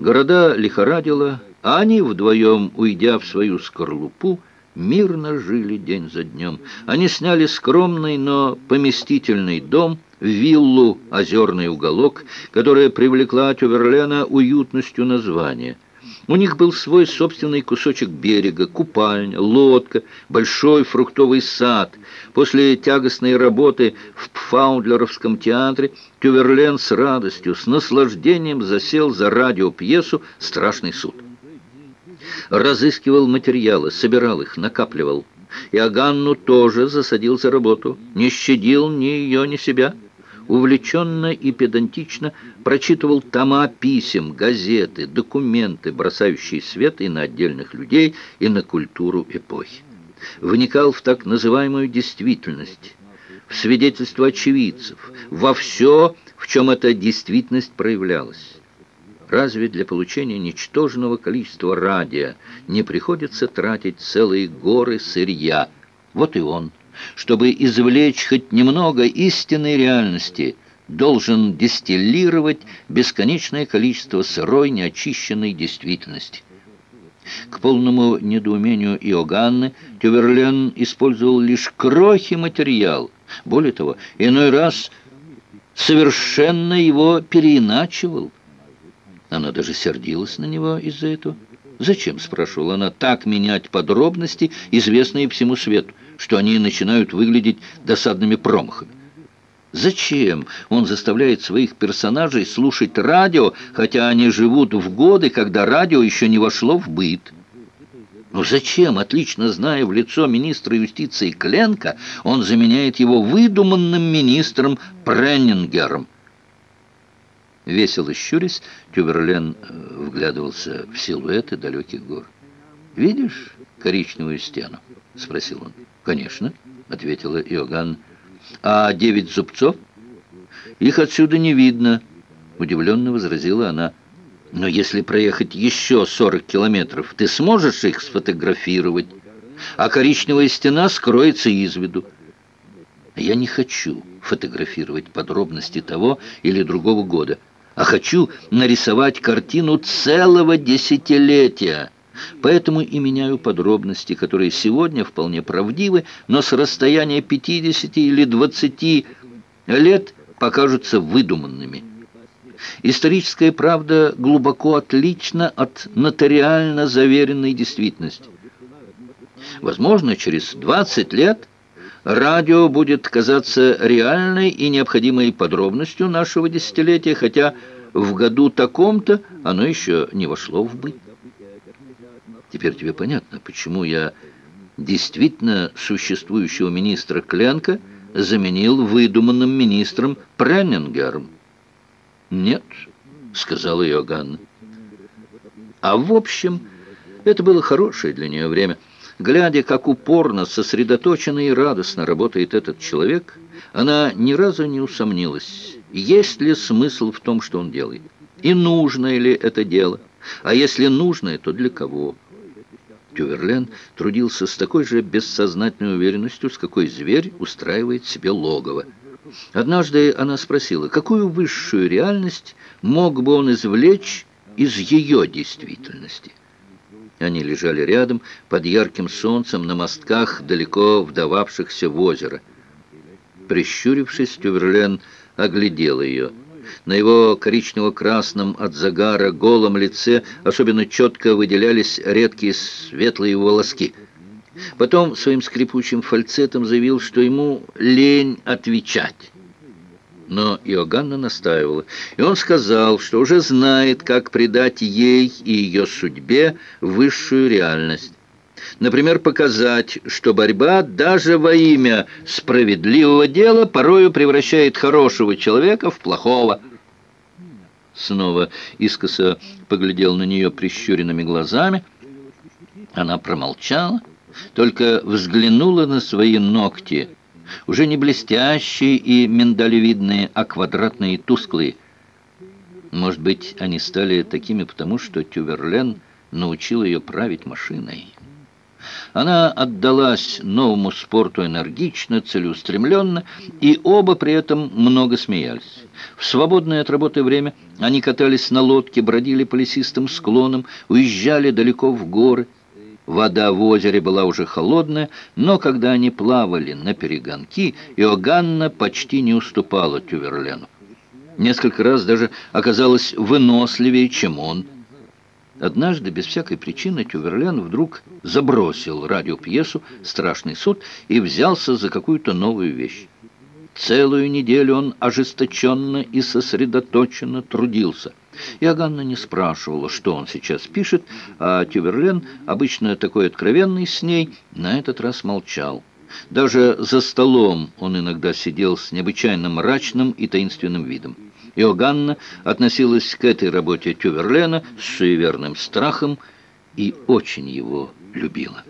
Города лихорадило, а они вдвоем, уйдя в свою скорлупу, мирно жили день за днем. Они сняли скромный, но поместительный дом, виллу «Озерный уголок», которая привлекла Тюверлена уютностью названия. У них был свой собственный кусочек берега, купальня, лодка, большой фруктовый сад. После тягостной работы в Пфаундлеровском театре Тюверлен с радостью, с наслаждением засел за радиопьесу «Страшный суд» разыскивал материалы, собирал их, накапливал. И Аганну тоже засадил за работу, не щадил ни ее, ни себя. Увлеченно и педантично прочитывал тома писем, газеты, документы, бросающие свет и на отдельных людей, и на культуру эпохи. Вникал в так называемую действительность, в свидетельства очевидцев, во все, в чем эта действительность проявлялась. Разве для получения ничтожного количества радия не приходится тратить целые горы сырья? Вот и он, чтобы извлечь хоть немного истинной реальности, должен дистиллировать бесконечное количество сырой, неочищенной действительности. К полному недоумению Иоганны Тюверлен использовал лишь крохи материал. Более того, иной раз совершенно его переиначивал. Она даже сердилась на него из-за этого. «Зачем?» – спрашивала она, – «так менять подробности, известные всему свету, что они начинают выглядеть досадными промахами». Зачем он заставляет своих персонажей слушать радио, хотя они живут в годы, когда радио еще не вошло в быт? Но зачем, отлично зная в лицо министра юстиции Кленка, он заменяет его выдуманным министром Преннингером? Весело щурясь, Тюберлен э, вглядывался в силуэты далеких гор. «Видишь коричневую стену?» — спросил он. «Конечно», — ответила Иоганн. «А девять зубцов?» «Их отсюда не видно», — удивленно возразила она. «Но если проехать еще сорок километров, ты сможешь их сфотографировать, а коричневая стена скроется из виду». «Я не хочу фотографировать подробности того или другого года», а хочу нарисовать картину целого десятилетия. Поэтому и меняю подробности, которые сегодня вполне правдивы, но с расстояния 50 или 20 лет покажутся выдуманными. Историческая правда глубоко отлична от нотариально заверенной действительности. Возможно, через 20 лет радио будет казаться реальной и необходимой подробностью нашего десятилетия, хотя в году таком-то оно еще не вошло в быт. Теперь тебе понятно, почему я действительно существующего министра Кленка заменил выдуманным министром Преннингером. «Нет», — сказала Иоганна. А в общем, это было хорошее для нее время — Глядя, как упорно, сосредоточенно и радостно работает этот человек, она ни разу не усомнилась, есть ли смысл в том, что он делает, и нужно ли это дело, а если нужное, то для кого. Тюверлен трудился с такой же бессознательной уверенностью, с какой зверь устраивает себе логово. Однажды она спросила, какую высшую реальность мог бы он извлечь из ее действительности. Они лежали рядом, под ярким солнцем, на мостках, далеко вдававшихся в озеро. Прищурившись, Тюверлен оглядел ее. На его коричнево-красном от загара голом лице особенно четко выделялись редкие светлые волоски. Потом своим скрипучим фальцетом заявил, что ему лень отвечать. Но Иоганна настаивала, и он сказал, что уже знает, как придать ей и ее судьбе высшую реальность. Например, показать, что борьба даже во имя справедливого дела порою превращает хорошего человека в плохого. Снова искоса поглядел на нее прищуренными глазами. Она промолчала, только взглянула на свои ногти – уже не блестящие и миндалевидные, а квадратные и тусклые. Может быть, они стали такими потому, что Тюверлен научил ее править машиной. Она отдалась новому спорту энергично, целеустремленно, и оба при этом много смеялись. В свободное от работы время они катались на лодке, бродили по лесистым склонам, уезжали далеко в горы. Вода в озере была уже холодная, но когда они плавали на перегонки, Иоганна почти не уступала Тюверлену. Несколько раз даже оказалась выносливее, чем он. Однажды, без всякой причины, Тюверлен вдруг забросил радиопьесу «Страшный суд» и взялся за какую-то новую вещь. Целую неделю он ожесточенно и сосредоточенно трудился. Иоганна не спрашивала, что он сейчас пишет, а Тюверлен, обычно такой откровенный с ней, на этот раз молчал. Даже за столом он иногда сидел с необычайно мрачным и таинственным видом. Иоганна относилась к этой работе Тюверлена с суеверным страхом и очень его любила.